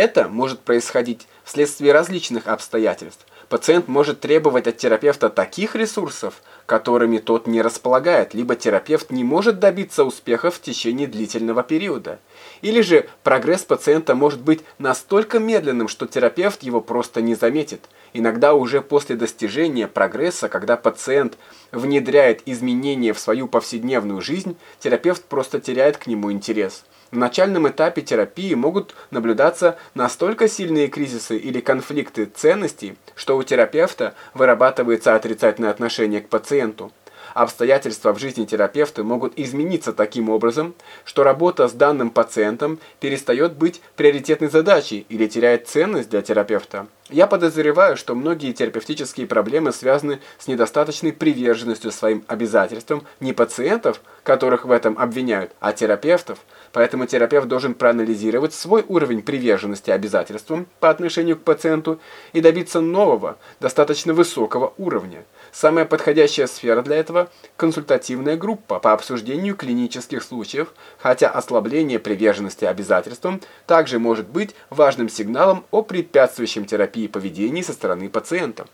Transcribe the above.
Это может происходить вследствие различных обстоятельств. Пациент может требовать от терапевта таких ресурсов, которыми тот не располагает, либо терапевт не может добиться успеха в течение длительного периода. Или же прогресс пациента может быть настолько медленным, что терапевт его просто не заметит. Иногда уже после достижения прогресса, когда пациент внедряет изменения в свою повседневную жизнь, терапевт просто теряет к нему интерес. В начальном этапе терапии могут наблюдаться настолько сильные кризисы или конфликты ценностей, что у терапевта вырабатывается отрицательное отношение к пациенту. Обстоятельства в жизни терапевта могут измениться таким образом, что работа с данным пациентом перестает быть приоритетной задачей или теряет ценность для терапевта. Я подозреваю, что многие терапевтические проблемы связаны с недостаточной приверженностью своим обязательствам не пациентов, которых в этом обвиняют, а терапевтов. Поэтому терапевт должен проанализировать свой уровень приверженности обязательствам по отношению к пациенту и добиться нового, достаточно высокого уровня. Самая подходящая сфера для этого – консультативная группа по обсуждению клинических случаев, хотя ослабление приверженности обязательствам также может быть важным сигналом о препятствующем терапии поведения со стороны пациента.